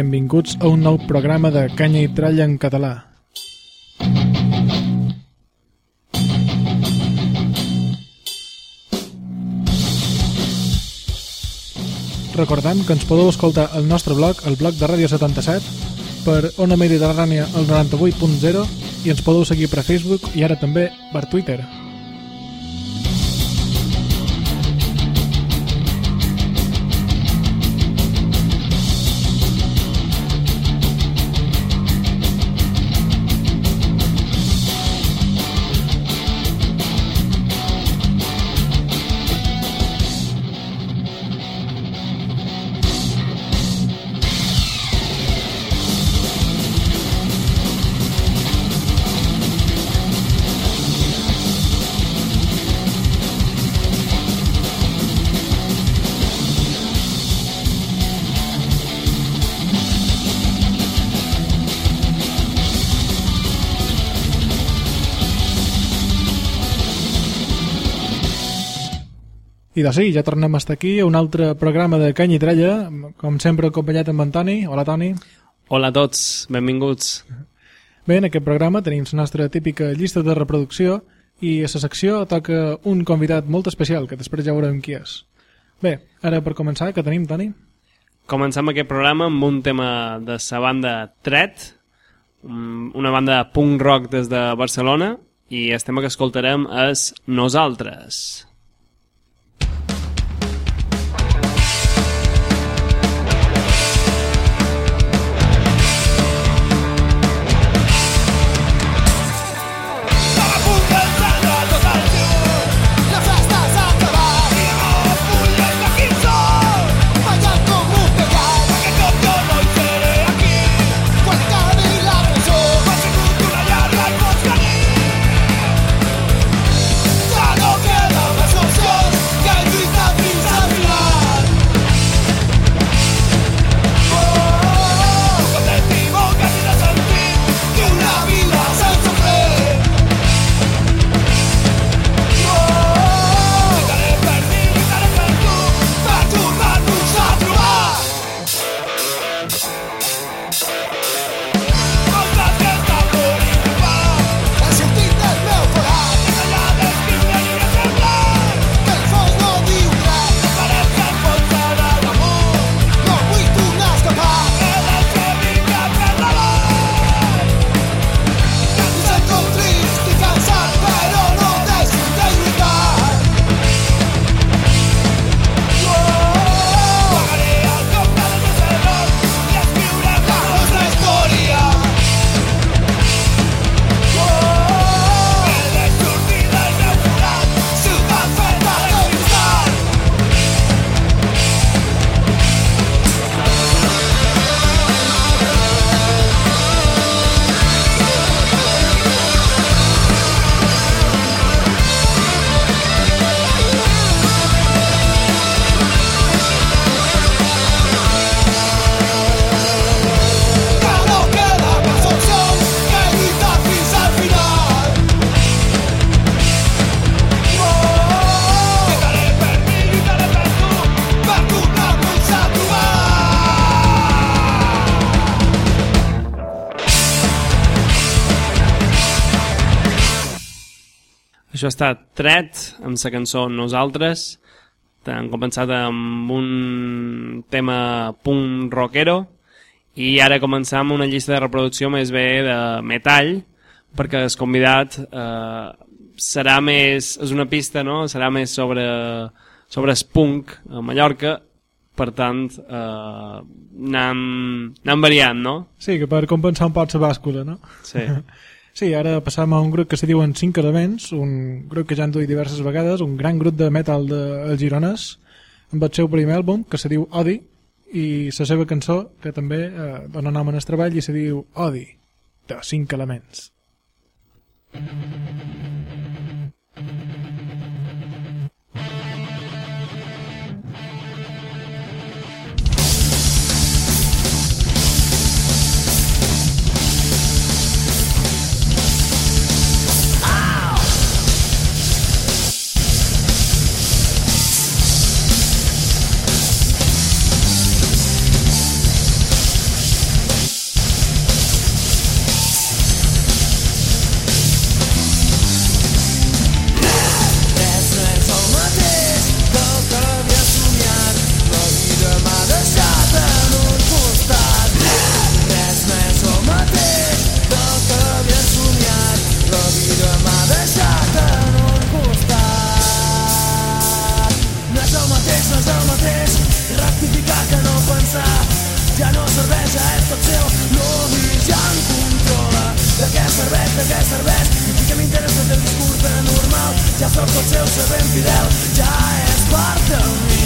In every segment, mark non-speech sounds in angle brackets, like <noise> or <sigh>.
Benvinguts a un nou programa de Canya i Tralla en català. Recordem que ens podeu escoltar al nostre blog, el blog de Ràdio 77, per Ona Mediterrània al 98.0 i ens podeu seguir per Facebook i ara també per Twitter. I de sí, ja tornem a estar aquí a un altre programa de Canya i Tralla, com sempre acompanyat amb en Toni. Hola Toni. Hola a tots, benvinguts. Bé, en aquest programa tenim la nostra típica llista de reproducció i a la secció toca un convidat molt especial, que després ja veurem qui és. Bé, ara per començar, que tenim, Toni? Comencem aquest programa amb un tema de la banda Tret, mm, una banda de punk rock des de Barcelona, i el tema que escoltarem és Nosaltres. La Això estat Tret, amb la cançó Nosaltres. Han començat amb un tema punk rockero i ara començam amb una llista de reproducció més bé de metall perquè el convidat eh, serà més... és una pista, no? Serà més sobre, sobre el punk a Mallorca per tant eh, anem, anem variant, no? Sí, que per compensar un poc la bàscula, no? Sí. <laughs> Sí, ara passam a un grup que se diuen Cinc Elements, un grup que ja han duit diverses vegades, un gran grup de metal de Gironès, amb el seu primer àlbum, que se diu Odi, i la seva cançó, que també eh, dona nom al treball i se diu Odi, de cinc elements. Res Ja sóc tot seu, sabent fidel. Ja és part de mi.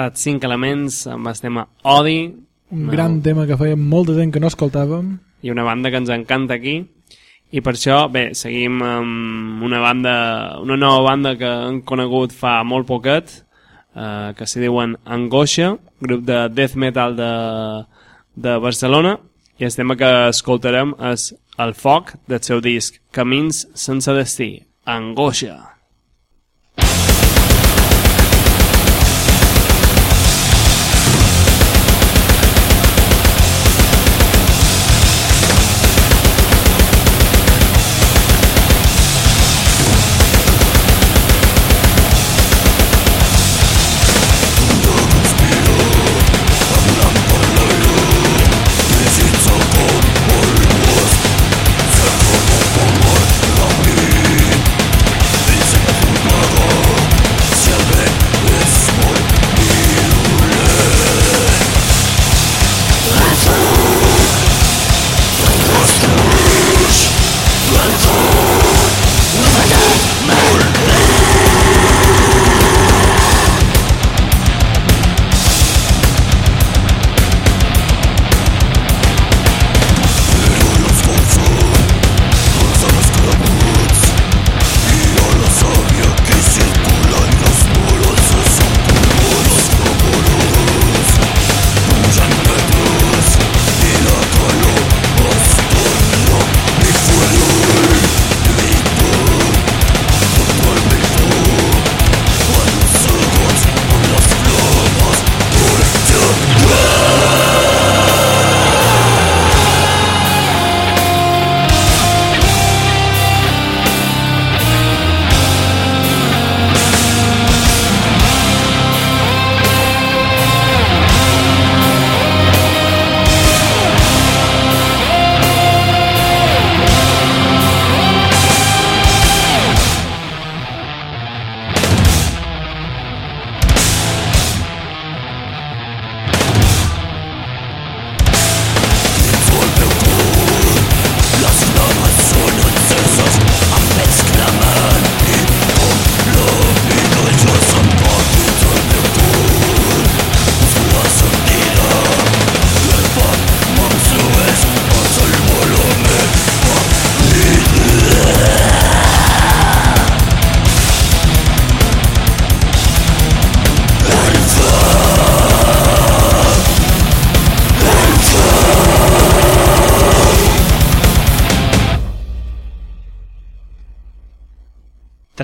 Estat 5 elements amb el tema Odi, Un No. gran tema que feia molt de temps que no escoltàvem. i una banda que ens encanta aquí. I per això, bé, seguim amb una banda, una nova banda que hem conegut fa molt poquet, eh, que s'hi diuen Angoixa, grup de death metal de, de Barcelona, i el tema que escoltarem és El foc del seu disc Camins sense destí, Angoixa. Dice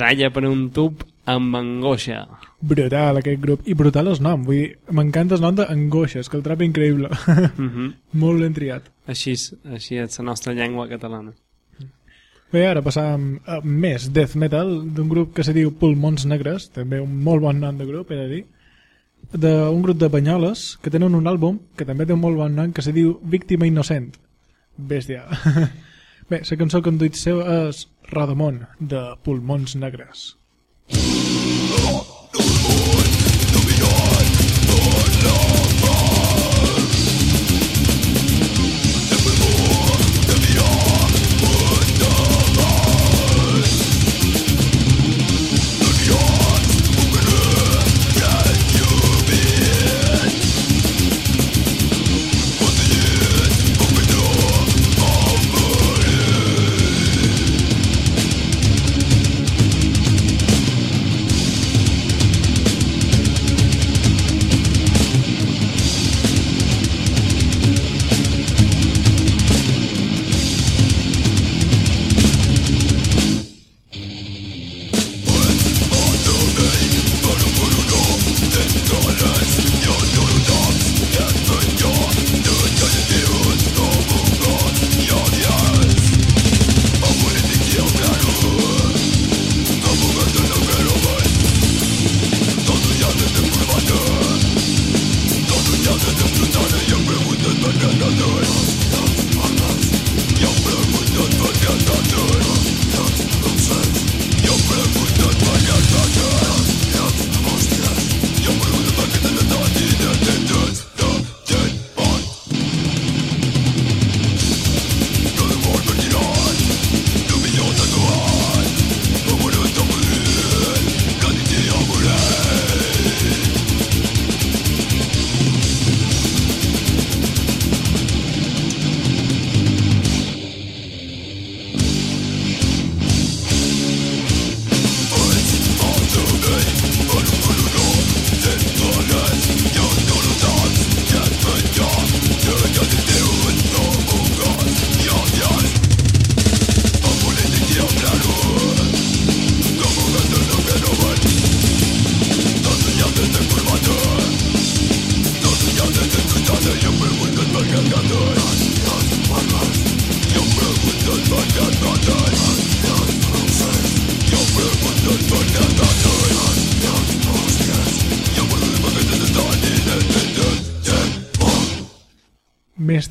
tralla per un tub amb angoixa. Brutal, aquest grup. I brutal el nom, vull dir, m'encanta el nom d'Angoixa, és que el trap increïble. Mm -hmm. <laughs> Molt ben triat. Així, és- així és la nostra llengua catalana. Bé, ara passam a més death metal d'un grup que se diu Pulmons Negres, també un molt bon nom de grup, he de dir, d'un grup de Banyoles que tenen un àlbum que també té un molt bon nom que se diu Víctima Innocent. Bèstia. <laughs> Bé, la cançó que han duit seu és Rodamont, de Pulmons Negres. Més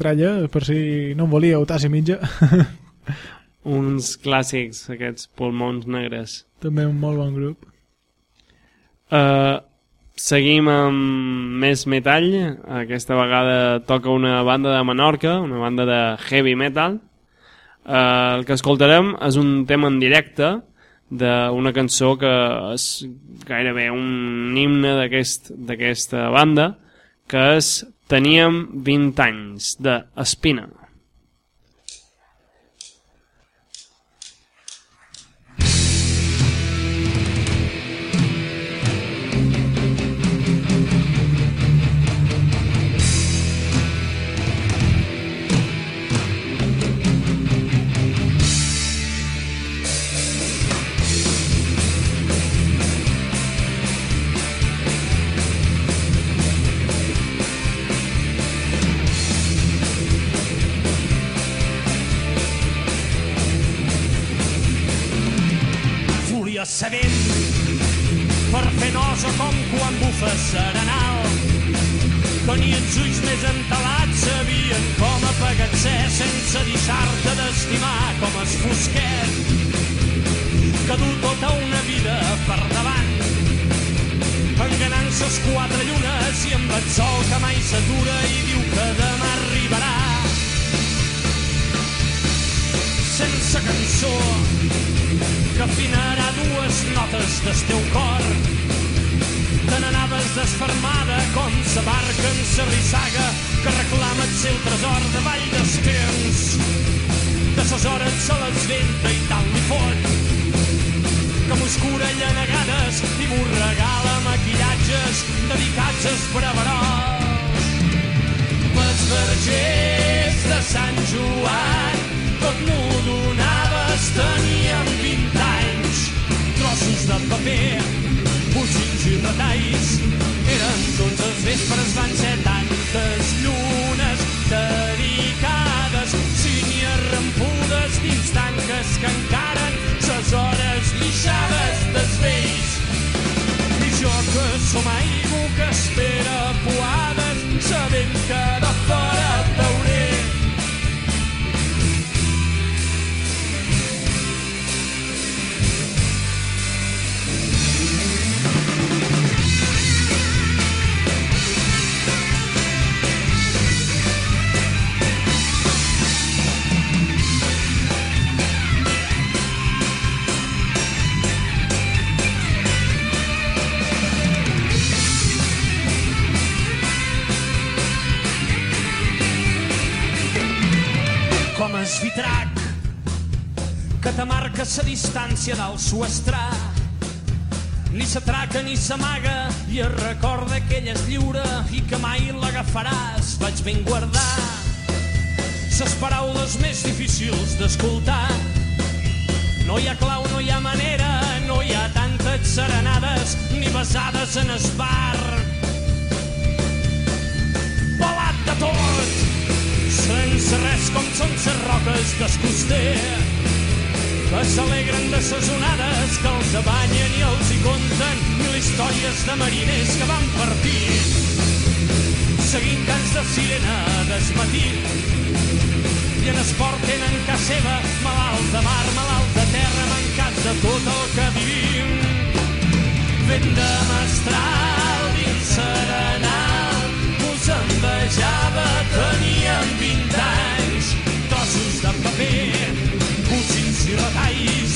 tralla, per si no en volíeu, tassa i mitja. <laughs> Uns clàssics, aquests pulmons negres. també un molt bon grup. Uh, seguim amb més metall. Aquesta vegada toca una banda de Menorca, una banda de heavy metal. Uh, el que escoltarem és un tema en directe d'una cançó que és gairebé un himne d'aquest- d'aquesta banda, que és Teníem 20 anys, de Espina. Vent per fer nosa com quan bufa serenal. Tenia els ulls més entelats, sabien com apagar ser sense deixar-te d'estimar com es fosquet que du tota una vida per davant enganant ses quatre llunes i amb el sol que mai s'atura i diu que demà arribarà sense cançó que afinarà dues notes del teu cor. Te n'anaves desfermada com sa barca en sa rissaga que reclama el seu tresor de vall d'esquens. De ses hores se les venta i tal li fot que m'oscura llenegades i m'ho regala maquillatges dedicats als breverols. Pels vergers de Sant Joan tot m'ho donaves, teníem pedaços de paper, bocins i retalls. Eren tots els vespres, van ser tantes llunes dedicades, sínies rampudes dins tanques que encaren ses hores lixades desvells. I jo que som aigua que espera poades, sabent que distància del suestrà. Ni s'atraca ni s'amaga i es recorda que ella és lliure i que mai l'agafaràs. Vaig ben guardar ses paraules més difícils d'escoltar. No hi ha clau, no hi ha manera, no hi ha tantes serenades ni besades en esbar. Pelat de tot, sense res com són ses roques del coster que s'alegren de ses onades que els abanyen i els hi conten mil històries de mariners que van partir. Seguint cants de sirena desmatí i en esport tenen ca seva malalt de mar, malalt de terra mancats de tot el que vivim. Vent de mestral dins serenal us envejava teníem 20 anys. Trossos de paper i retalls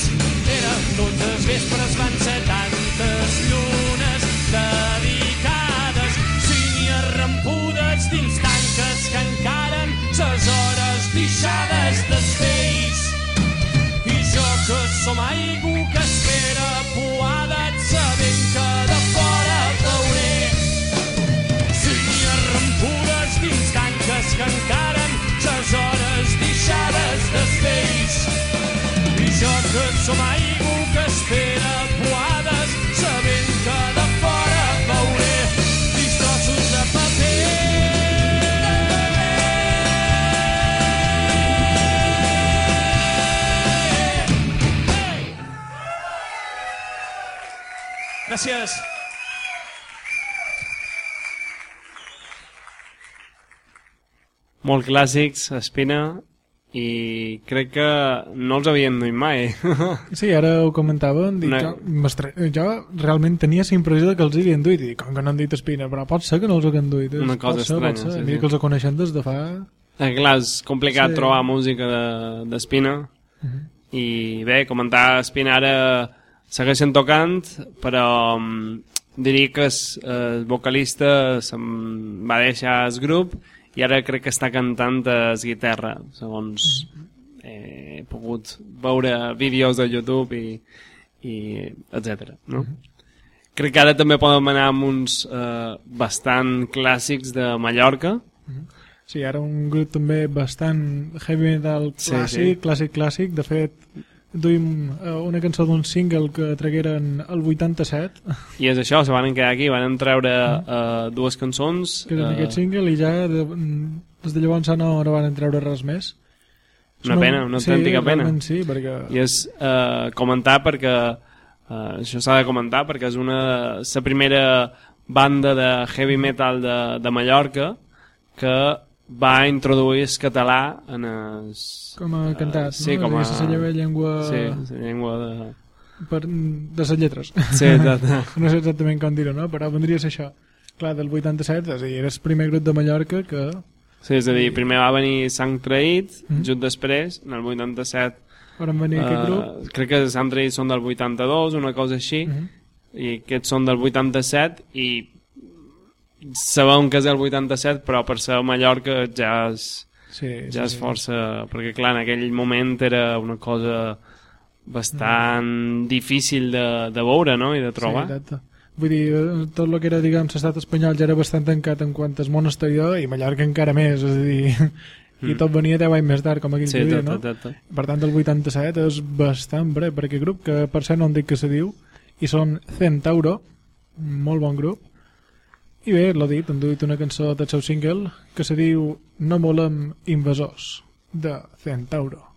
eren totes vespres van ser tantes som aigua que espera poades sabent que de fora veuré dins trossos de paper! Gràcies. Molt clàssics, Espina, i crec que no els havien duit mai. <laughs> Sí, ara ho comentàvem, dic, No. jo, jo realment tenia la impressió que els havien duit, i dic, com que no han dit espina, però pot ser que no els haguem duit. Una Pot cosa ser, estranya, ser. sí, Mira sí. que els coneixem des de fa... Eh, Clar, és complicat Sí. trobar música de- d'Espina, i bé, comentar Espina ara segueixen tocant, però um, diria que es, eh, el vocalista se'n va deixar el grup i ara crec que està cantant a guitarra, segons he pogut veure vídeos de YouTube i, i etc. No? Crec que ara també podem anar amb uns eh, bastant clàssics de Mallorca, Sí, ara un grup també bastant heavy metal Sí, clàssic, sí. clàssic, clàssic. De fet, duim eh, una cançó d'un single que tragueren el 87, I és això, se van quedar aquí, van treure uh, dues cançons. que era eh, aquest single, i ja de, des de llavors no, no van treure res més. Una pena, una autèntica sí, pena. realment Sí, perquè... I és uh, comentar perquè, uh, això s'ha de comentar perquè és una la primera banda de heavy metal de, de Mallorca que va introduir el català en es, Com a cantat, sí, no? com a... La seva llengua Sí, la llengua de... per, de les lletres. Sí, de... <laughs> no sé exactament com dir-ho, no? però vendria a ser això. Clar, del 87, és a dir, era el primer grup de Mallorca que... Sí, és a dir, primer va venir Sang Traït, Mhm. just després, en el 87, Van venir aquest grup. uh, crec que Sang Traït són del 82, una cosa així, Mhm. i aquests són del 87 i sabem que és el 87 però per ser a Mallorca ja és, Sí, ja és sí. força perquè clar, en aquell moment era una cosa bastant difícil de, de veure no? i de trobar Sí, exacte. Vull dir, tot el que era, diguem, l'estat espanyol ja era bastant tancat en quant al món exterior i Mallorca encara més, és a dir... <laughs> I tot venia 10 anys més tard, com aquí Mm. sí, sí, tot, no? tot. Per tant, el 87 és bastant breu per aquest grup, que per cert no em dic que se diu, i són Centauro, molt bon grup. I bé, l'ho dit, han duit una cançó del seu single que se diu No volem invasors, de Centauro.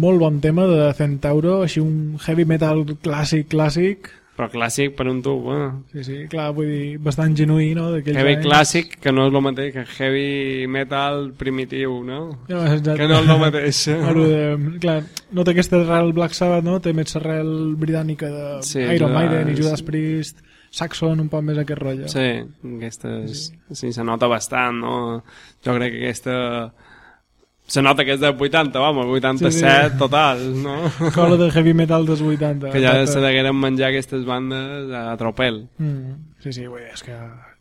Molt bon tema de Centauro, així un heavy metal clàssic, clàssic. Però clàssic per un tub, eh? Sí, sí, clar, vull dir, bastant genuí, no? Heavy anys. clàssic, que no és el mateix que heavy metal primitiu, no? No, exacte. Que no és el mateix. <laughs> Claro, de, clar, no té aquesta arrel Black Sabbath, no? Té més arrel britànica de Sí, Iron Maiden i Judas Priest, Saxon, un poc més aquest rotllo. Sí, aquestes... Sí, se nota bastant, no? Jo crec que aquesta... Se nota que és dels 80, vamos, 87 Sí, sí. total, no? <laughs> Cola de heavy metal dels 80. que ja se degueren menjar aquestes bandes a tropel. Mm, sí, sí, vull dir, és que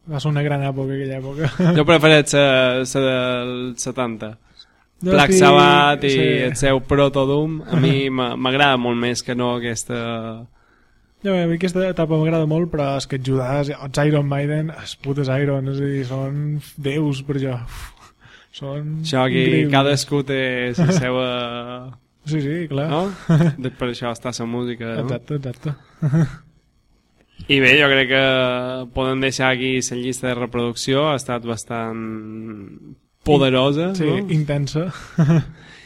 va ser una gran època aquella època. <laughs> Jo prefereix la del 70. Jo Black estic- Sabbath i sí. el seu Proto Doom a mi <laughs> m'a- m'agrada molt més que no aquesta... Ja, a mi aquesta etapa m'agrada molt, però és que Judas, els Iron Maiden, els putes Iron, és a dir, són déus per jo. Uf, són Això aquí increïbles. cadascú té la <laughs> seva... Sí, sí, clar. No? De- Per això està la música, no? Exacte, exacte. I bé, jo crec que podem deixar aquí la llista de reproducció, ha estat bastant poderosa, Sí, no? intensa. <laughs>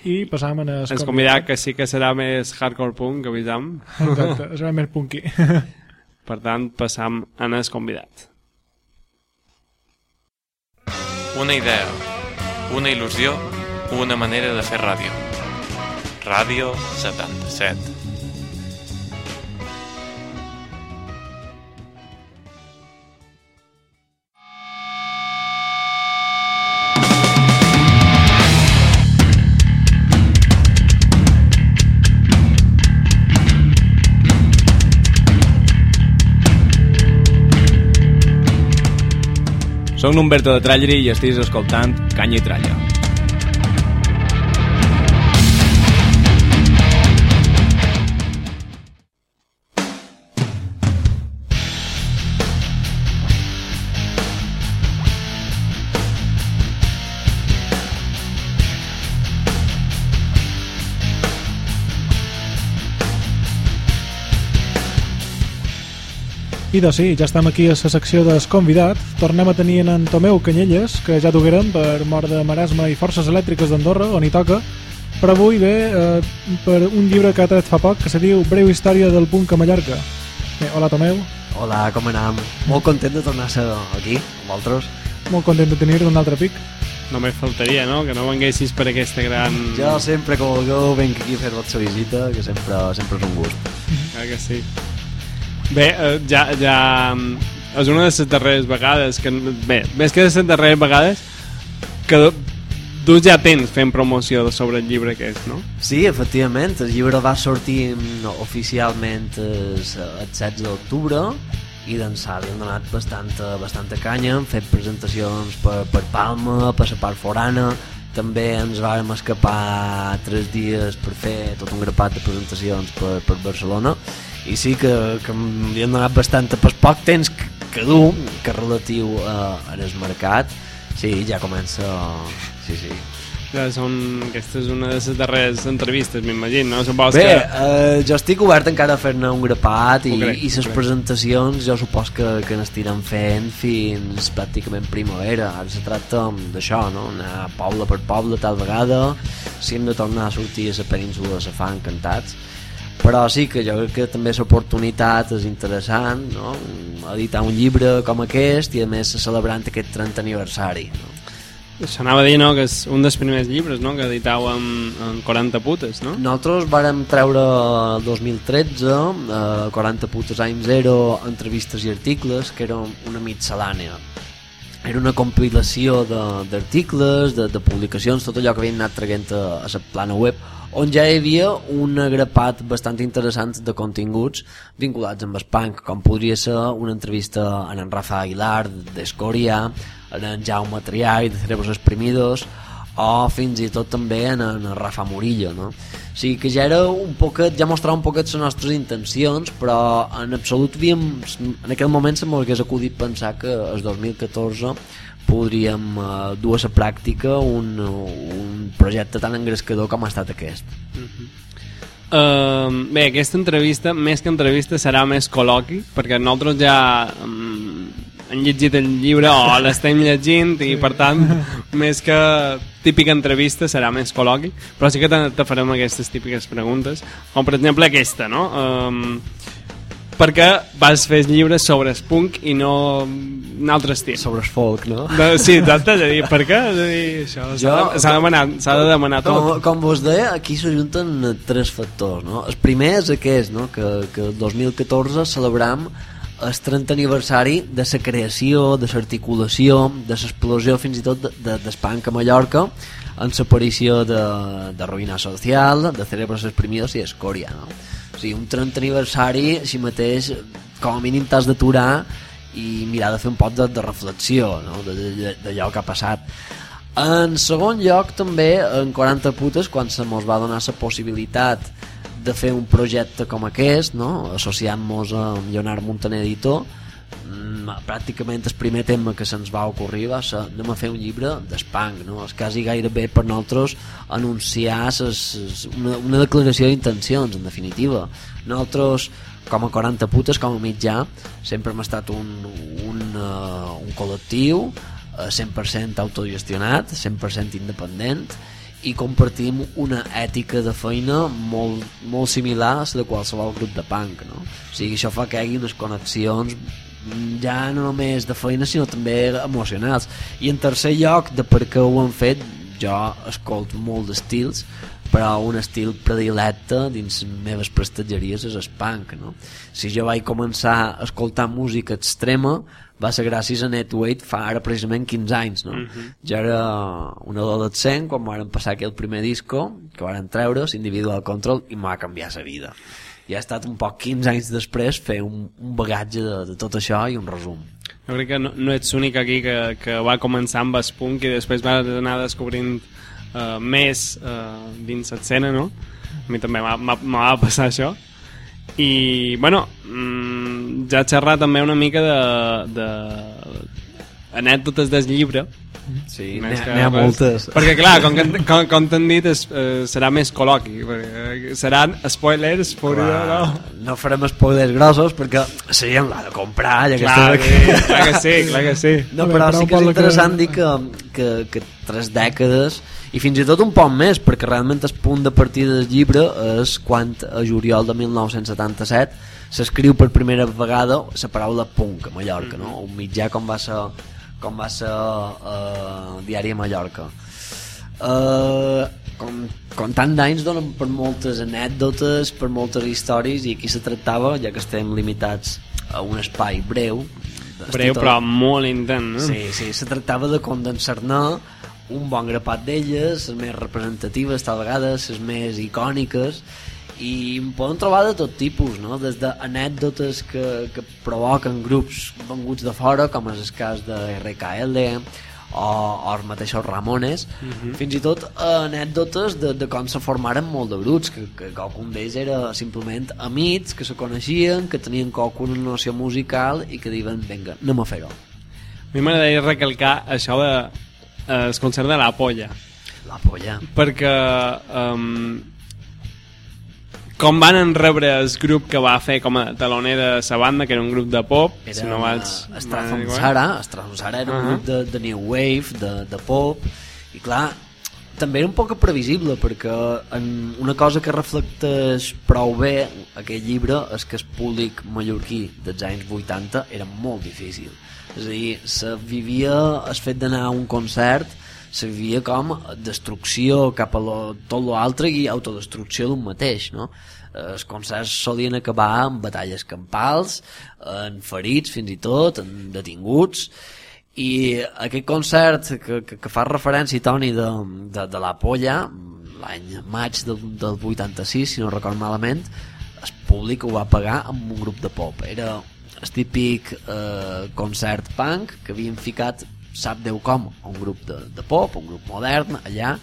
I passam a Ens convidat que sí que serà més hardcore punk, que avisam. Exacte, serà més punky. <laughs> Per tant, passam a el convidat. Una idea, una il·lusió, una manera de fer ràdio. Ràdio 77. Soc l'Humberto de Tralleri i estiguis escoltant Canya i Tralla. I doncs sí, ja estem aquí a la secció del convidat. Tornem a tenir en Tomeu Canyelles, que ja toqueren per mort de Maresme i Forces Elèctriques d'Andorra, on hi toca. Però avui ve eh, per un llibre que ha tret fa poc, que se diu Breu història del punk a Mallorca. Bé, hola Tomeu, Hola, com anem? Molt content de tornar a ser aquí, amb vosaltres. molt content de tenir un altre pic. Només faltaria, no?, que no venguessis per aquesta gran... Jo sempre que vulgueu venc aquí a fer-vos la visita, que sempre, sempre és un gust. Ah, que sí. Bé, eh, ja, ja... mm, És una de les darreres vegades que... Bé, més que de les darreres vegades que tu ja tens fent promoció sobre el llibre que és, no? Sí, efectivament, el llibre va sortir mm, oficialment el, el 16 d'octubre i d'ençà li han donat bastanta, bastanta canya, hem fet presentacions per, per Palma, per la part forana, també ens vàrem escapar tres dies per fer tot un grapat de presentacions per, per Barcelona i sí que, que li han donat bastanta per poc temps que, que dur que relatiu a, a el mercat sí, ja comença sí, sí, Ja són... Aquesta és una de les darreres entrevistes, m'imagino, no? Supos Bé, que... eh, jo estic obert encara a fer-ne un grapat i, crec, i les presentacions jo supos que, que n'estiran fent fins pràcticament primavera ara se tracta d'això, no? anar poble per poble tal vegada si hem de tornar a sortir a la península se fan encantats però sí que jo crec que també l'oportunitat és interessant no? editar un llibre com aquest i a més celebrant aquest 30 aniversari no? Això anava a dir, no?, que és un dels primers llibres, no?, que editau amb, amb 40 putes, no? Nosaltres vàrem treure el 2013 eh, 40 putes any zero entrevistes i articles que era una mitsalània era una compilació de- d'articles, de, de, publicacions, tot allò que havien anat traient a, a la plana web on ja hi havia un grapat bastant interessant de continguts vinculats amb el punk, com podria ser una entrevista en en Rafa Aguilar d'Escoria, en en Jaume Triay de Cerebros Exprimidos o fins i tot també en, en Rafa Murillo no? o sigui que ja era un poquet ja mostrava un poquet les nostres intencions però en absolut havíem en aquell moment se m'hagués acudit pensar que el 2014 podríem eh, dur a la pràctica un, un projecte tan engrescador com ha estat aquest. Uh, bé, aquesta entrevista, més que entrevista, serà més col·loqui, perquè nosaltres ja um, hem llegit el llibre o <laughs> l'estem llegint i, per tant, més que típica entrevista serà més col·loqui, però sí que te, te farem aquestes típiques preguntes, com per exemple aquesta, no? Um, per què vas fer llibres sobre punk i no un altre estil? sobre el folk no? De, sí, exacte, és a dir, per què? És a dir, això s'ha de, de, demanar, de demanar tot. Com, com vos deia, aquí s'ajunten tres factors. No? El primer és aquest, no? que, que el 2014 celebram el 30 aniversari de la creació, de l'articulació, de l'explosió fins i tot de, de, d'Espanca a Mallorca en l'aparició de, de Ruïna Social, de Cerebros Exprimidos i Escòria. No? Sigui, un 30 aniversari, així mateix, com a mínim t'has d'aturar i mirar de fer un poc de, de reflexió no? d'allò que ha passat. En segon lloc, també, en 40 putes, quan se mos va donar la possibilitat de fer un projecte com aquest, no? associant-nos amb Leonard Montaner editor, pràcticament el primer tema que se'ns va ocorrir va ser anem a fer un llibre d'espang no? és quasi gairebé per nosaltres anunciar ses, una, una declaració d'intencions en definitiva nosaltres com a 40 putes com a mitjà sempre hem estat un, un, uh, un col·lectiu eh, 100% autogestionat 100% independent i compartim una ètica de feina molt, molt similar a la de qualsevol grup de punk no? o sigui, això fa que hi hagi unes connexions mm, ja no només de feina sinó també emocionals i en tercer lloc de per què ho han fet jo escolto molt d'estils però un estil predilecte dins les meves prestatgeries és el punk no? si jo vaig començar a escoltar música extrema va ser gràcies a Netweight fa ara precisament 15 anys no? jo era un adolescent quan vam passar aquell primer disco que van treure, Individual Control i m'ha canviat la vida i ha estat un poc 15 anys després fer un, un bagatge de, de tot això i un resum Jo crec que no, no ets l'únic aquí que, que va començar amb el punk i després va anar descobrint uh, més uh, dins l'escena, no? A mi també m'ha va passar això. I, bueno, mm, ja xerrar també una mica de, de anècdotes del llibre. Sí, n'hi que ha- ha moltes. Perquè, clar, com, que, com, com t'han dit, es, eh, serà més col·loqui. Perquè seran spoilers, podria, no? Clar, no farem spoilers grossos perquè la gent l'ha de comprar ja que Clar, estem sí, clar que sí, clar que sí. No, però però sí que és Pol, que- interessant dir que, que, que tres dècades i fins i tot un poc més perquè realment el punt de partida del llibre és quan a juliol de 1977 s'escriu per primera vegada la paraula punk a Mallorca no? un mitjà com va ser com va ser uh, Diari a Mallorca uh, com, com tant d'anys donen per moltes anècdotes per moltes històries i aquí se tractava ja que estem limitats a un espai breu Breu, però molt intent, no? Sí, sí, se tractava de condensar-ne un bon grapat d'elles, les més representatives tal vegada, les més icòniques i en poden trobar de tot tipus no? des d'anècdotes que, que provoquen grups venguts de fora com és el cas de RKL o, o els mateixos Ramones. Fins i tot anècdotes de, de com se formaren molt de grups que, que qualcun d'ells era simplement amics que se coneixien, que tenien qualcuna noció musical i que diuen, vinga, anem a fer-ho A mi m'agradaria recalcar això de eh, el concert de la polla. La polla. Perquè um, com van rebre el grup que va fer com a taloner de sa banda, que era un grup de pop era si no vaig... Stratham Sara Stratham Sara era un Uh-huh. grup de, de New Wave de, de pop. I clar també era un poc previsible perquè en una cosa que reflecteix prou bé aquest llibre és que el públic mallorquí dels anys 80 era molt difícil és a dir, se vivia el fet d'anar a un concert se vivia com destrucció cap a lo, tot l'altre i autodestrucció d'un mateix no? Eh, els concerts solien acabar amb batalles campals en ferits fins i tot en detinguts i aquest concert que, que, que fa referència Toni de, de, de la Polla l'any maig del, del 86 si no record malament el públic ho va pagar amb un grup de pop. Era el típic eh, concert punk que havien ficat sap Déu com un grup de, de pop un grup modern allà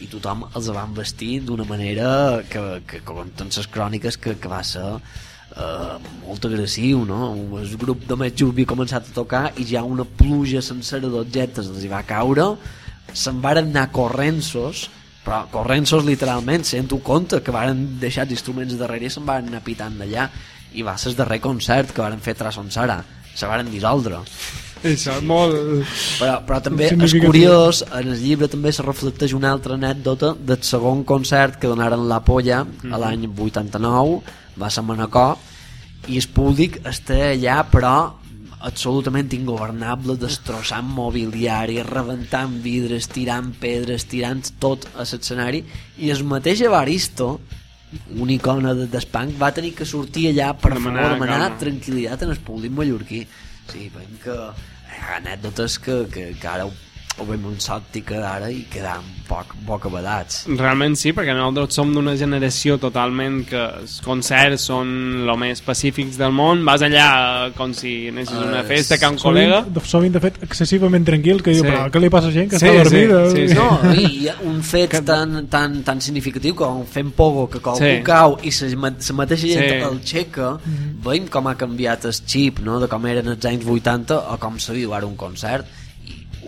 i tothom els van vestir d'una manera que, que conten les cròniques que, que va ser eh, molt agressiu no? el grup de just havia començat a tocar i ja una pluja sencera d'objectes els hi va caure. Se'n varen anar corrensos però corrensos literalment sent-ho compte que varen deixar els instruments darrere i se'n varen anar pitant d'allà. I va ser el darrer concert que varen fer Trasonsara se varen dissoldre. Això és molt... però, però també és curiós en el llibre també se reflecteix una altra anècdota del segon concert que donaren la polla a l'any 89 va ser Manacor i el públic està allà però absolutament ingovernable destrossant mobiliari, rebentant vidres tirant pedres, tirant tot a l'escenari i el mateix Evaristo una icona de d'Espanc va tenir que sortir allà per Demanar favor demanar calma. tranquil·litat en el públic mallorquí sí, veiem que anècdotes que, que, que ara ho, ho veiem en sòptica ara i quedam poc, poc abadats Realment sí, perquè nosaltres som d'una generació totalment que els concerts són el més pacífics del món, vas allà eh, com si anessis a una Eh, festa que un col·lega... Sovint, sovint, de fet, excessivament tranquil, que diu, Sí. però què li passa a gent que Sí, està dormida? sí, sí, sí. no, i un fet tan, tan, tan significatiu com fent pogo que qualcú Sí. cau i la mateixa gent Sí. el xeca veiem com ha canviat el xip no? de com eren els anys 80 o com se viu ara un concert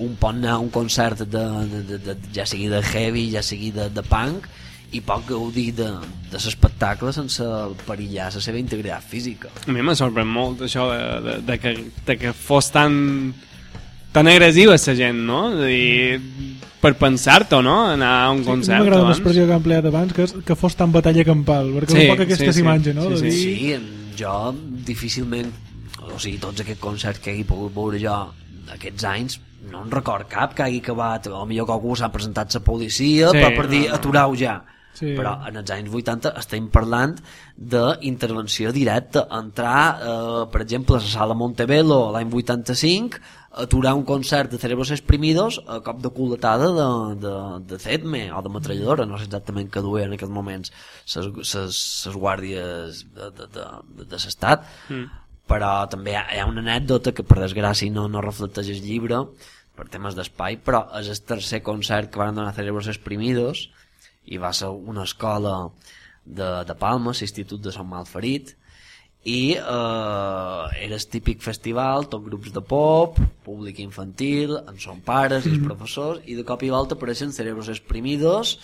un pot anar a un concert de, de, de, de, ja sigui de heavy ja sigui de, de punk i pot gaudir de, de l'espectacle sense perillar la seva integritat física A mi me sorprèn molt això de, de, de, que, de que fos tan tan agressiva la gent, no? I per pensar-t'ho, no? Anar a un Sí, concert M'agrada l'expressió que ha empleat abans, que, que fos tan batalla campal, perquè Sí, un poc aquesta sí, sí. imatge, no? Sí, sí. dir, Sí, jo difícilment, o sigui, tots aquests concerts que hagi pogut veure jo aquests anys, no en record cap que hagi acabat, o millor que algú s'ha presentat la policia Sí, per, per dir no, no. aturau ja. Sí. Però en els anys 80 estem parlant d'intervenció directa, entrar, eh, per exemple, a la sala Montebello l'any 85, aturar un concert de Cerebros Exprimidos a cop de culetada de, de, de Cedme o de metralladora, no sé exactament què duien en aquests moments ses, ses, ses guàrdies de, de, de, de, de l'estat mm. Però també hi ha, hi ha una anècdota que per desgràcia no, no reflecteix el llibre per temes d'espai, però és el tercer concert que van donar Cerebros Exprimidos i va ser una escola de, de Palma, l'Institut de Sant Malferit i eh, era el típic festival, tot grups de pop, públic infantil, en són pares els professors, i de cop i volta apareixen cerebros exprimidos,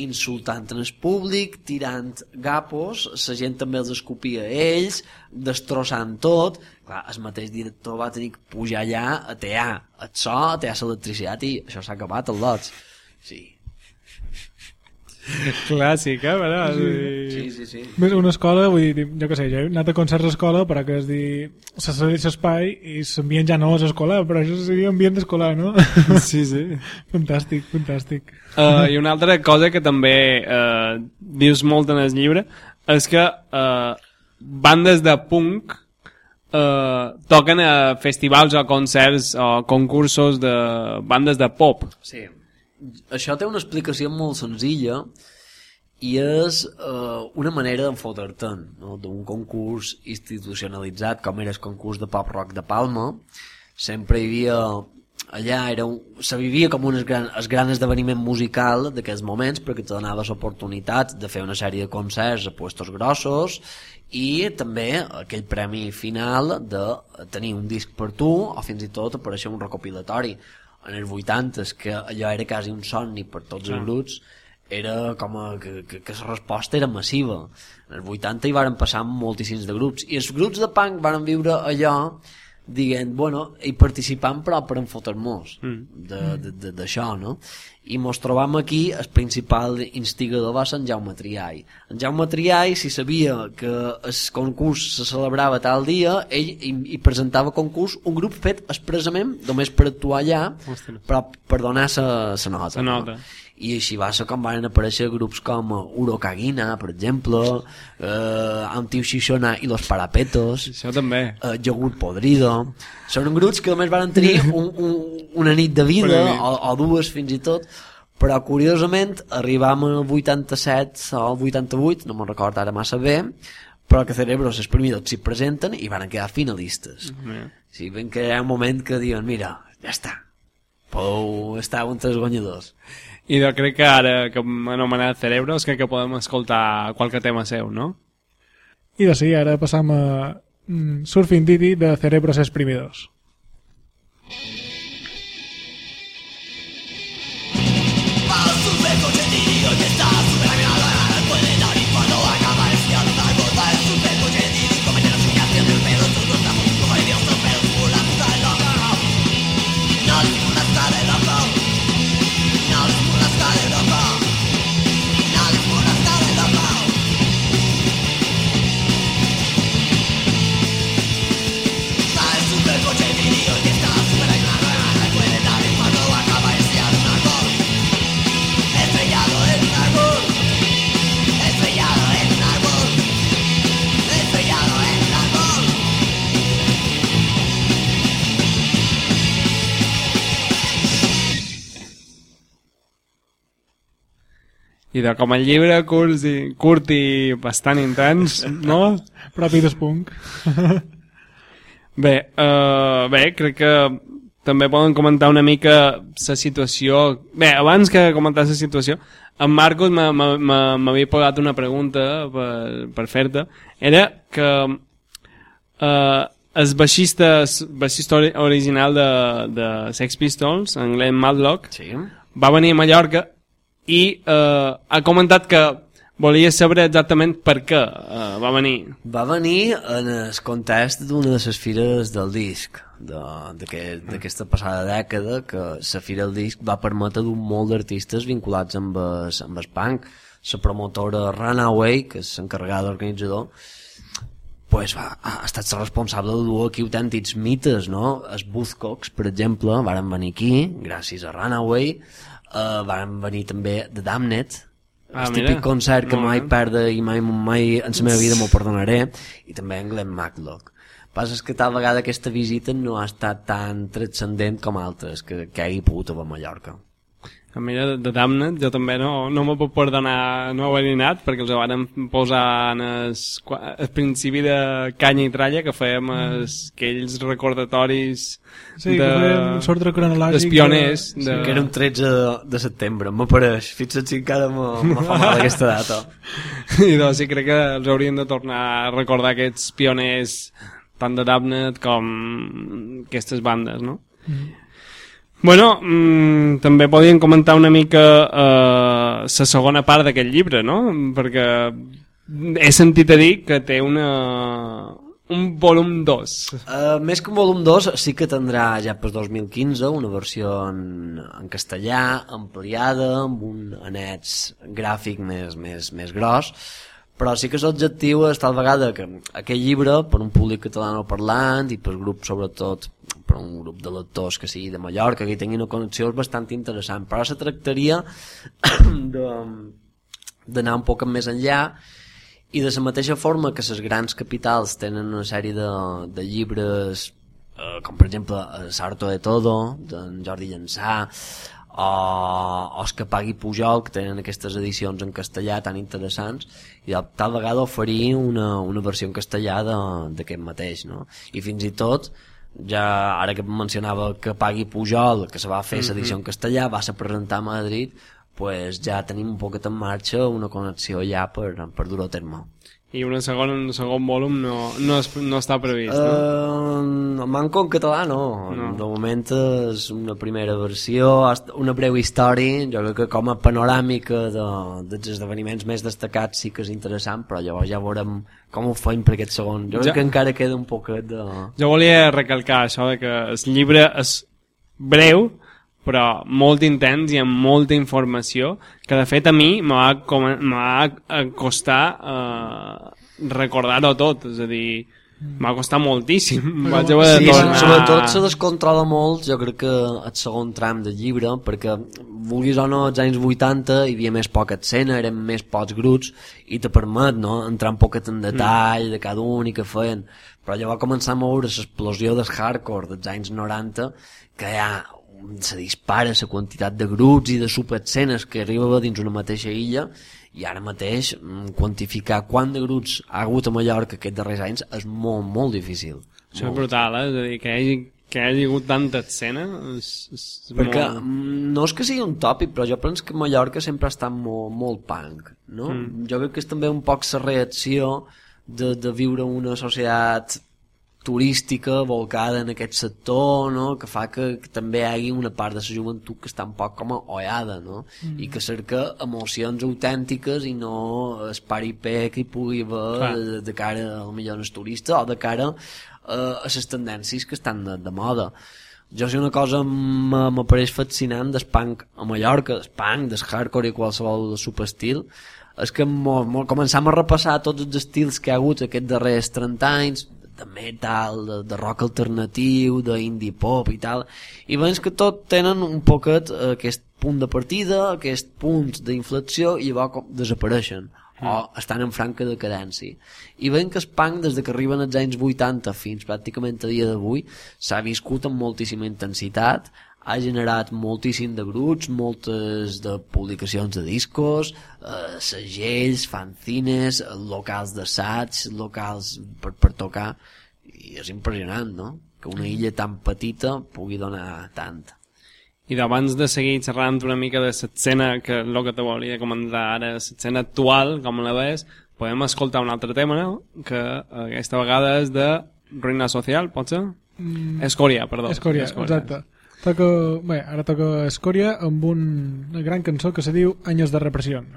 insultant en el públic, tirant gapos, la gent també els escopia a ells, destrossant tot. Clar, el mateix director va tenir que pujar allà a tear el so, a tear l'electricitat i això s'ha acabat el lots. Sí, Clàssica, però... sí, sí, sí. Més una escola, vull dir, jo què sé, jo he anat a concerts a l'escola però que es di... se cedeix espai i s'envien ja no a l'escola, però això seria ambient d'escolar, no? <laughs> Sí, sí. fantàstic, fantàstic. Uh, I una altra cosa que també uh, dius molt en el llibre és que uh, bandes de punk uh, toquen a festivals o concerts o concursos de bandes de pop. Sí. Això té una explicació molt senzilla i és eh, una manera d'enfotre-te'n no? d'un concurs institucionalitzat com era el concurs de pop rock de Palma sempre hi havia allà era un, se vivia com un gran, el gran esdeveniment musical d'aquells moments perquè te donava l'oportunitat de fer una sèrie de concerts a puestos grossos i també aquell premi final de tenir un disc per tu o fins i tot aparèixer un recopilatori en els 80 que allò era quasi un somni per tots els grups era com a, que, que, que la resposta era massiva. En els 80 hi varen passar moltíssims de grups i els grups de punk varen viure allò dient, bueno, hi participant però per enfotar-nos mm. d'això, no? I mos trobam aquí, el principal instigador va ser en Jaume Triai. En Jaume Triai, si sabia que el concurs se celebrava tal dia, ell hi, hi presentava concurs un grup fet expressament només per actuar allà, Ostres. però per donar sa, sa nota. Sa nota. No? I així va ser com van aparèixer grups com Urokagina, per exemple, eh, Antiu Xixona i Los Parapetos, Això també. eh, Yogur Podrido. Són grups que només van tenir <laughs> un, un, una nit de vida, o, o dues fins i tot, però curiosament arribam al 87 o al 88, no me'n recordo ara massa bé, però que Cerebros Exprimidos s'hi presenten i van quedar finalistes. Mira. Sí, ben que hi ha un moment que diuen, mira, ja està, podeu estar entre els guanyadors. I jo crec que ara que hem anomenat Cerebros crec que podem escoltar qualque tema seu, no? I de sí, ara passam a mm, Surfing Didi de Cerebros Exprimidos. I de com el llibre curt i, curt i bastant intens, no? Propi d'Espunk. Bé, uh, bé, crec que també poden comentar una mica la situació... Bé, abans que comentar la situació, en Marcos m'ha- m'ha- m'ha- m'havia pagat una pregunta per, per fer-te. Era que uh, el baixista, el baixista ori- original de, de Sex Pistols, en Glenn Matlock, Sí. va venir a Mallorca i uh, ha comentat que volia saber exactament per què uh, va venir. Va venir en el context d'una de les fires del disc d'aquesta passada dècada que la fira del disc va permetre d'un molt d'artistes vinculats amb el, amb el punk la promotora Runaway que és l'encarregada d'organitzador pues, va, ha ha estat la responsable de dur aquí autèntics mites, no? Els Buzzcocks, per exemple, varen venir aquí, gràcies a Runaway, uh, varen venir també The Damned, Ah, el mira. típic concert que Molt mai bé. perda i mai, mai en la meva vida m'ho perdonaré, i també en Glenn Matlock. Passa que tal vegada aquesta visita no ha estat tan transcendent com altres que, que hagi pogut haver a Mallorca. A mi de, de Damned jo també no, no me puc perdonar no haver anat perquè els van posar en el, el principi de canya i tralla que fèiem els, aquells recordatoris Sí, de, que cronològic dels pioners de- de, Que era un 13 de, de setembre, m'apareix. Fixa't si encara me, me fa mal aquesta data. <laughs> i doncs sí, crec que els haurien de tornar a recordar aquests pioners tant de Damned com aquestes bandes, no? Bueno, mm, també podíem comentar una mica eh, la segona part d'aquest llibre, no? Perquè he sentit a dir que té una, un volum 2. Uh, més que un volum 2, sí que tindrà ja per 2015 una versió en, en castellà, ampliada, amb un annex gràfic més, més, més gros, però sí que l'objectiu és tal vegada que aquest llibre, per un públic català parlant i per grup sobretot per un grup de lectors que sigui de Mallorca, que hi tinguin una connexió és bastant interessant, però se tractaria <coughs> d'anar un poc més enllà i de la mateixa forma que les grans capitals tenen una sèrie de, de llibres eh, com per exemple eh, Sarto de Todo d'en Jordi Llançà o, o Els que pagui Pujol que tenen aquestes edicions en castellà tan interessants i tal vegada oferir una, una versió en castellà d'aquest mateix no? i fins i tot ja ara que mencionava que pagui Pujol que se va fer l'edició en castellà va ser presentar a Madrid pues ja tenim un poquet en marxa una connexió ja per, per dur-ho a terme I una segona, un segon volum no, no, es, no està previst, no? Uh, manco en català no. No. De moment és una primera versió, una breu història, jo crec que com a panoràmica de, dels esdeveniments més destacats sí que és interessant, però llavors ja veurem com ho fem per aquest segon. Jo crec Ja. que encara queda un poquet de... Jo volia recalcar això de que el llibre és breu, però molt intens i amb molta informació, que de fet a mi me va, com, me va costar eh, recordar-ho tot, és a dir, m'ha costat moltíssim. Vaig haver de Sí, tornar... sobretot se descontrola molt, jo crec que el segon tram del llibre, perquè vulguis o no, als anys 80 hi havia més poca escena, eren més pocs grups, i te permet no, entrar un poquet en detall de cada un i què feien. Però llavors començar a moure l'explosió del hardcore dels anys 90, que ja se dispara la quantitat de grups i de subescenes que arriba dins una mateixa illa i ara mateix mm, quantificar quant de grups ha hagut a Mallorca aquests darrers anys és molt, molt difícil. Això és brutal, eh? És a dir, que hi hagi, que hi hagi hagut tanta escena és, és Perquè molt... mm, no és que sigui un tòpic, però jo penso que Mallorca sempre ha estat molt, molt punk, no? Mm. Jo crec que és també un poc la reacció de, de viure una societat turística volcada en aquest sector, no? que fa que, que també hi hagi una part de la joventut que està un poc com a ollada, no? Mm. i que cerca emocions autèntiques i no es paripé que hi pugui haver Clar. de, de cara al millor al turista o de cara eh, a les tendències que estan de, de moda jo si una cosa m'apareix fascinant del punk a Mallorca, del punk, del hardcore i qualsevol subestil, és que mo, mo, començam a repassar tots els estils que ha hagut aquests darrers 30 anys, de metal, de, de rock alternatiu, d'indie pop i tal, i veus que tot tenen un poquet eh, aquest punt de partida, aquest punt d'inflexió i llavors com desapareixen o estan en franca decadència. I veiem que el punk, des de que arriben als anys 80 fins pràcticament a dia d'avui, s'ha viscut amb moltíssima intensitat, ha generat moltíssim de grups, moltes de publicacions de discos, eh, segells, fanzines, eh, locals d'assaig, locals per, per tocar, i és impressionant, no?, que una illa tan petita pugui donar tant. I d'abans de seguir xerrant una mica de l'escena, que el que te volia comentar ara, l'escena actual, com la ves, podem escoltar un altre tema, no? que aquesta vegada és de Ruïna Social, pot ser? Mm. Escòria, perdó. Escòria, exacte. Toca, bé, ara toca Escòria amb un, una gran cançó que se diu Años de represión.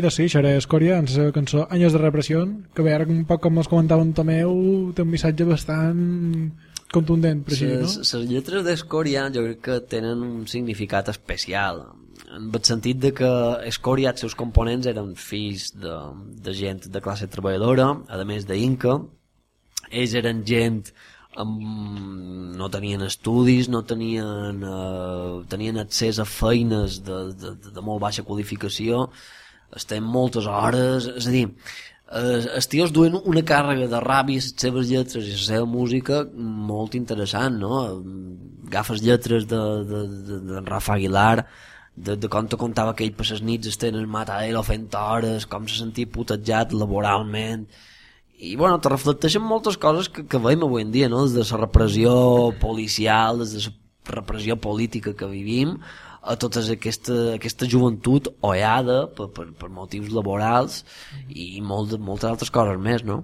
De sí, això era Escòria, en la seva cançó Anys de repressió, que bé, ara un poc com es comentava en Tomeu, té un missatge bastant contundent, per així, no? Les lletres d'Escòria jo crec que tenen un significat especial en el sentit de que Escòria, els seus components eren fills de, de gent de classe treballadora, a més d'Inca, ells eren gent amb, no tenien estudis, no tenien, eh, tenien accés a feines de, de, de molt baixa qualificació, estem moltes hores, és a dir, els tios duen una càrrega de ràbia a les seves lletres i la seva música molt interessant, no? Agafes lletres de, de, de, de Rafa Aguilar, de, de com te contava que ell per les nits es tenen matadero fent hores, com se sentia putejat laboralment, i bueno, te reflecteixen moltes coses que, que veiem avui en dia, no? des de la repressió policial, des de la repressió política que vivim, a tota aquesta, aquesta joventut ollada per, per, per motius laborals i molt, moltes altres coses més, no?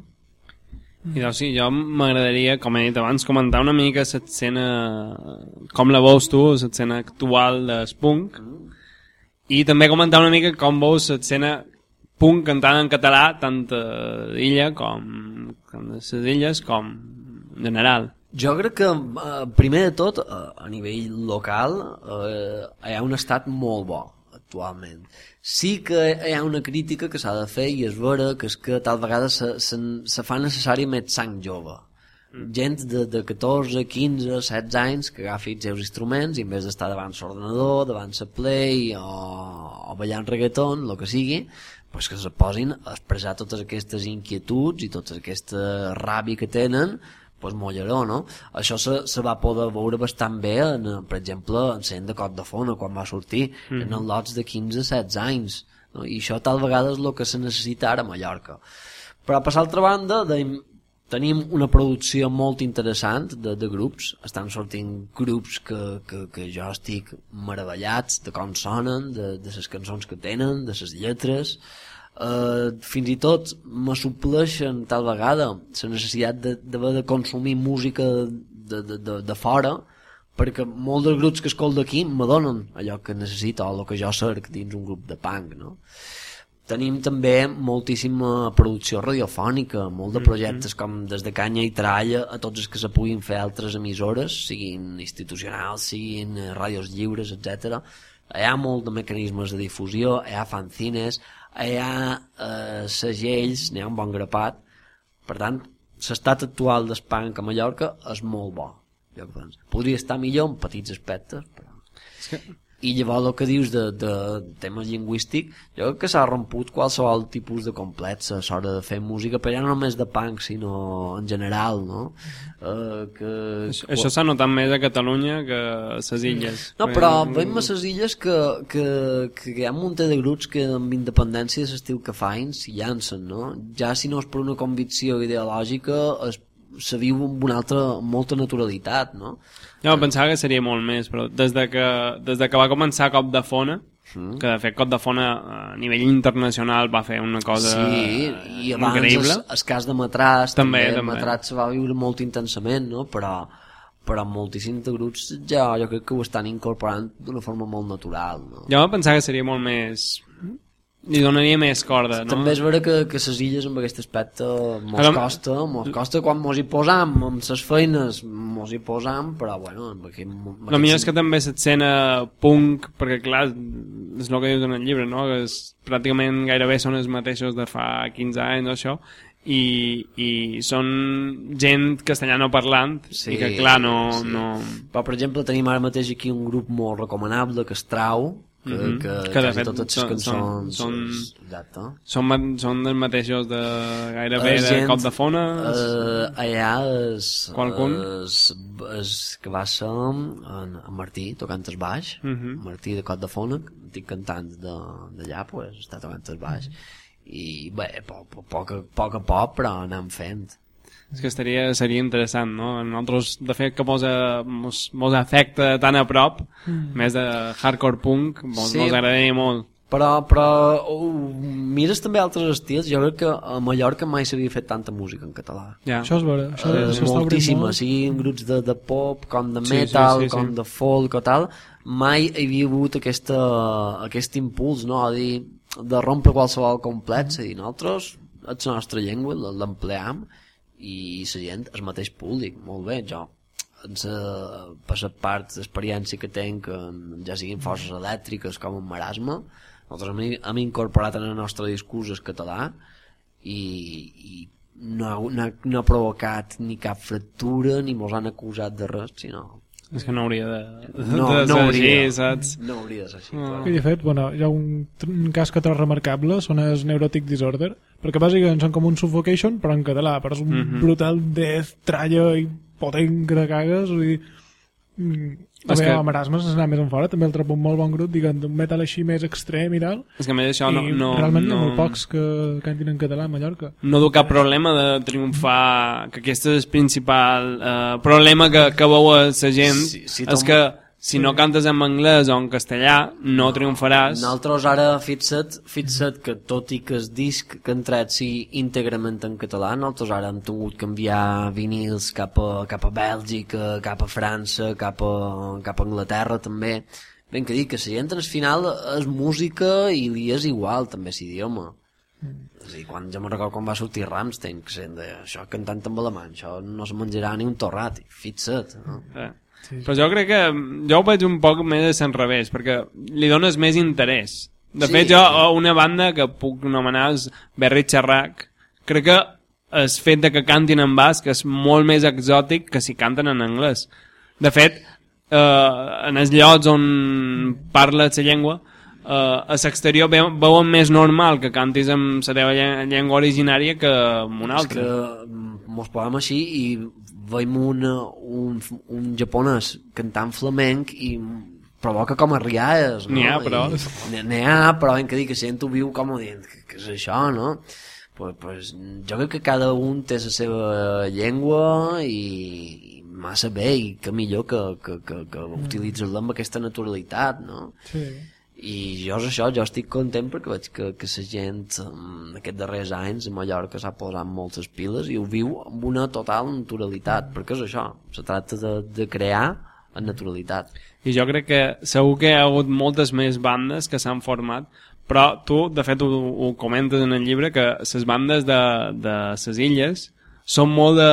I doncs sí, jo m'agradaria, com he dit abans, comentar una mica l'escena, com la veus tu, l'escena actual del punk, i també comentar una mica com veus l'escena punk cantant en català, tant a l'illa com, com a les illes, com en general. Jo crec que, eh, primer de tot, eh, a nivell local, eh, hi ha un estat molt bo actualment. Sí que hi ha una crítica que s'ha de fer i és vera que és que tal vegada se, se, se fa necessari més sang jove. Gent de, de 14, 15, 16 anys que agafi els seus instruments i en vez d'estar davant l'ordenador, davant la play o, o ballant reggaeton, el que sigui, pues que se posin a expressar totes aquestes inquietuds i tota aquesta ràbia que tenen pues mollaró, no? Això se, se va poder veure bastant bé, en, per exemple, en Cent de Cot de Fona, quan va sortir, mm -hmm. en lots de 15-16 anys. No? I això tal vegada és el que se necessita ara a Mallorca. Però per l'altra banda, de, tenim una producció molt interessant de, de grups, estan sortint grups que, que, que jo estic meravellats de com sonen, de, de les cançons que tenen, de les lletres, eh, fins i tot me supleixen tal vegada la necessitat d'haver de, de consumir música de, de, de, de fora perquè molts dels grups que escolto aquí me donen allò que necessito o el que jo cerc dins un grup de punk no? tenim també moltíssima producció radiofònica, molt de projectes mm -hmm. com des de Canya i Tralla a tots els que se puguin fer altres emissores, siguin institucionals, siguin eh, ràdios lliures, etc. Hi ha molt de mecanismes de difusió, hi ha fanzines, hi ha eh, segells, n'hi ha un bon grapat, per tant, l'estat actual d'Espanc a Mallorca és molt bo. Jo penso. Podria estar millor en petits aspectes, però... És que I llavors el que dius de, de tema lingüístic, jo crec que s'ha romput qualsevol tipus de complex a l'hora de fer música, però ja no només de punk, sinó en general, no? Eh, que, això, això s'ha notat més a Catalunya que a les illes. no, però veiem a les illes que, que, que hi ha un munt de grups que amb independència de l'estil que fan s'hi llancen, no? Ja si no és per una convicció ideològica es, se viu amb una altra, amb molta naturalitat, no? Jo pensava que seria molt més, però des de que, des de que va començar Cop de Fona, Mm. que de fet Cop de Fona a nivell internacional va fer una cosa Sí, i abans increïble. el, el cas de Matràs També, també, també. Matràs se va viure molt intensament no? però, però moltíssims de grups ja jo crec que ho estan incorporant d'una forma molt natural no? Jo va pensar que seria molt més... Li donaria més corda, no? També és vera que, que les illes amb aquest aspecte mos Ara- costa, mos costa quan mos hi posam, amb les feines mos hi posam, però bueno, amb aquest, amb El millor és que també l'escena punk, perquè clar, és el que dius en el llibre, no? que és, pràcticament gairebé són els mateixos de fa 15 anys o això, i, i són gent castellano parlant, Sí, i que clar, no... sí. no... Però, per exemple, tenim ara mateix aquí un grup molt recomanable, que és Trau, que, Mhm. que, Que, de fet, totes les cançons... són- Exacte. Són, són dels mateixos de gairebé És de gent, Cop de Fona. Uh, allà és, Qualcun? és, és que va ser en, en Martí tocant el baix Mhm. Martí de Cot de Fona antic cantant de- d'allà pues, està tocant el baix i bé, poc, poc, poc a poc però anem fent És que estaria, seria interessant, no? Nosaltres, de fet, que mos, a, mos, mos afecta tan a prop, més de hardcore punk, mos, Sí. mos agradaria molt. però, però uh, mires també altres estils jo crec que a Mallorca mai s'havia fet tanta música en català Ja. Això és vera. Això, Eh, això moltíssima, molt. siguin grups de, de pop, com de Sí, metal, sí, sí, sí. com de folk o tal, mai hi havia hagut aquesta, aquest impuls, no?, a dir, de rompre qualsevol complet, és a dir, nosaltres, és la nostra llengua, l'empleam, i la gent, el mateix públic, molt bé, jo, en la, per la part d'experiència que tenc, en, ja siguin forces elèctriques com en marasme, nosaltres hem, hem incorporat en el nostre discurs el català i, i no, no, no ha provocat ni cap fractura ni mos han acusat de res, sinó És que no hauria de, de, no, de no ser hauria, així, saps? no hauria de ser així. Ah. I de fet, bueno, hi ha un, un cas que trobo remarcable, són els Neurotic Disorder, perquè bàsicament són com un suffocation, però en català, però és un Mhm. brutal death, tralla i potent que te cagues, vull dir... Mm, És que... a Marasmes és anar més en fora, també el trobo un molt bon grup, diguem, d'un metal així més extrem i tal, És que a més això no, no, realment no, hi ha molt pocs que cantin en català a Mallorca. no du cap problema de triomfar, que aquest és el principal eh, problema que, que veu a la gent, Sí, sí, és Tom- que si no cantes en anglès o en castellà no triomfaràs. Nosaltres ara, fixa't, fixa't que tot i que el disc que han tret sigui íntegrament en català, nosaltres ara hem tingut que enviar vinils cap a, cap a Bèlgica, cap a França, cap a, cap a Anglaterra també. Ben que dir que la gent al final és música i li és igual també l'idioma. És a dir, quan jo me'n recordo quan va sortir Rammstein, que sent de, això cantant amb alemany, això no es menjarà ni un torrat, fixa't. No? Eh. Però jo crec que jo ho veig un poc més a revés, perquè li dones més interès. De Sí. fet, jo una banda que puc anomenar és Berry Charrac, crec que el fet de que cantin en basc és molt més exòtic que si canten en anglès. De fet, eh, en els llocs on parla la llengua, eh, a l'exterior veuen, veuen més normal que cantis amb la teva lle- llengua originària que amb una És altra. que mm, mos posem així i veiem un, un, un japonès cantant flamenc i provoca com a rialles, no? N'hi ha, però. N'hi ha, però hem que dir que si tu viu com a dient, què, què és això, no? Pues, pues, jo crec que cada un té la seva llengua i, i massa bé i que millor que, que, que, que utilitzar-la amb aquesta naturalitat, no? Sí. I jo és això, jo estic content perquè veig que, que la gent en aquests darrers anys a Mallorca s'ha posat moltes piles i ho viu amb una total naturalitat, perquè és això, se tracta de, de crear en naturalitat. I jo crec que segur que hi ha hagut moltes més bandes que s'han format, però tu, de fet, ho, ho comentes en el llibre, que les bandes de, de les illes són molt de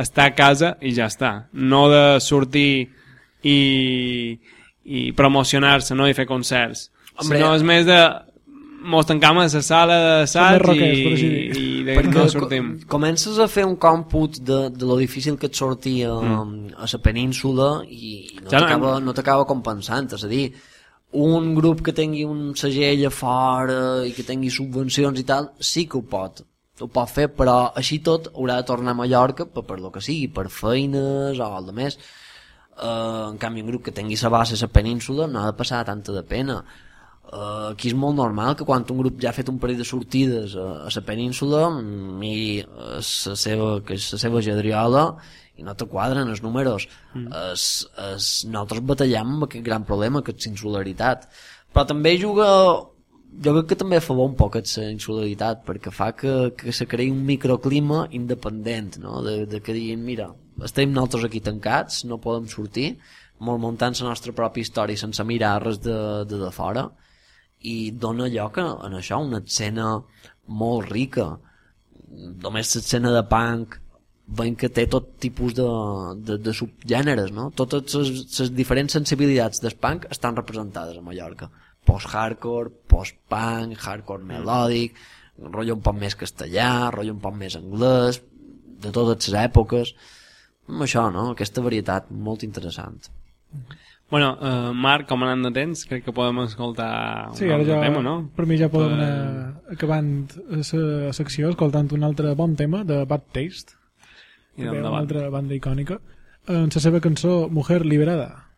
estar a casa i ja està. No de sortir i, i promocionar-se, no? I fer concerts. Hombre, Sinó és més de mos tancam a la sala d'assaig i, dir. i de perquè no sortim. comences a fer un còmput de, de lo difícil que et sortia mm. a la península i no Ja no- t'acaba no compensant, és a dir, un grup que tingui un segell a fora i que tingui subvencions i tal, sí que ho pot ho pot fer, però així tot haurà de tornar a Mallorca per, per lo que sigui, per feines o el de més. Uh, en canvi, un grup que tingui la base a la península no ha de passar tanta de pena. Uh, aquí és molt normal que quan un grup ja ha fet un parell de sortides a, a la península miri la seva, que és la seva gedriola i no te quadren els números mm. es, es, nosaltres batallem amb aquest gran problema que és insularitat però també juga jo crec que també fa un poc la insularitat perquè fa que, que se creï un microclima independent no? de, de que diguin mira, estem nosaltres aquí tancats no podem sortir molt muntant la nostra pròpia història sense mirar res de, de, de fora i dona lloc a, en això una escena molt rica només l'escena de punk veiem que té tot tipus de, de, de subgèneres, no? Totes les diferents sensibilitats del punk estan representades a Mallorca. Post-hardcore, post-punk, hardcore melòdic, rotllo un poc més castellà, rotllo un poc més anglès, de totes les èpoques. Amb això, no? Aquesta varietat molt interessant. Bueno, uh, Marc, com anant de temps, crec que podem escoltar un Sí, altre ja, tema, no? per mi ja podem Per- anar acabant la secció escoltant un altre bon tema de Bad Taste, I també una altra banda icònica, en la seva cançó Mujer Liberada.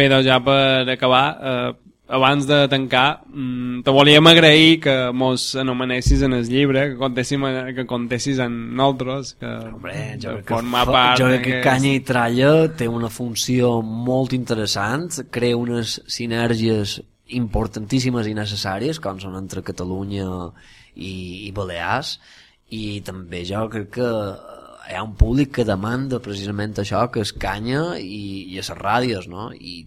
Bé, doncs ja per acabar, eh, abans de tancar, mm, te volíem agrair que mos anomenessis en el llibre, que contéssim, que contessis en nosaltres, que Hombre, jo crec que, formar fa- part jo crec que Canya i Tralla té una funció molt interessant, crea unes sinergies importantíssimes i necessàries, com són entre Catalunya i, i Balears, i també jo crec que hi ha un públic que demanda precisament això, que és canya i, i a les ràdios, no? I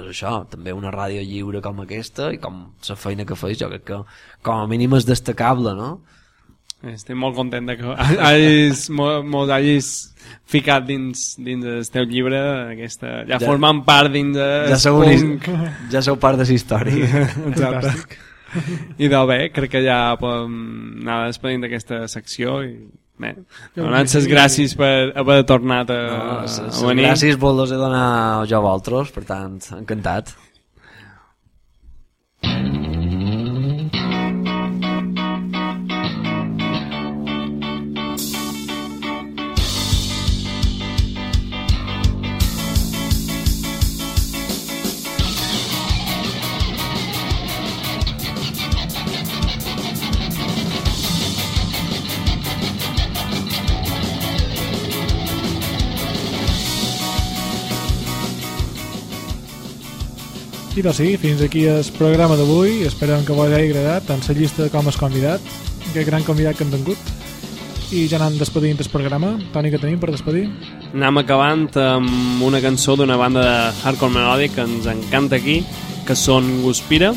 és això, també una ràdio lliure com aquesta i com la feina que feis, jo crec que com a mínim és destacable, no? Estic molt content de que <laughs> hagis, mo- mos hagis ficat dins, dins el teu llibre aquesta, ja, Ja- formant part dins el Ja sou, punk. ja sou part de la història. <laughs> Exacte. I de bé, crec que ja podem anar despedint d'aquesta secció i bé, donant les gràcies per haver tornat a, No, a venir. gràcies vos les he donat jo a vosaltres, per tant, encantat. I doncs sí, fins aquí el programa d'avui. Esperem que vos hagi agradat tant la llista com el convidat, aquest gran convidat que hem tingut. I ja anem despedint el programa. Toni, que tenim per despedir? Anem acabant amb una cançó d'una banda de hardcore melòdic que ens encanta aquí, que són Guspira,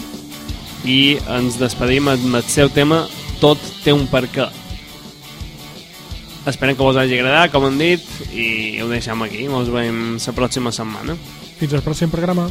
i ens despedim amb el seu tema Tot té un per què. Esperem que vos hagi agradat, com hem dit, i ho deixem aquí. Ens veiem la pròxima setmana. Fins al pròxim programa.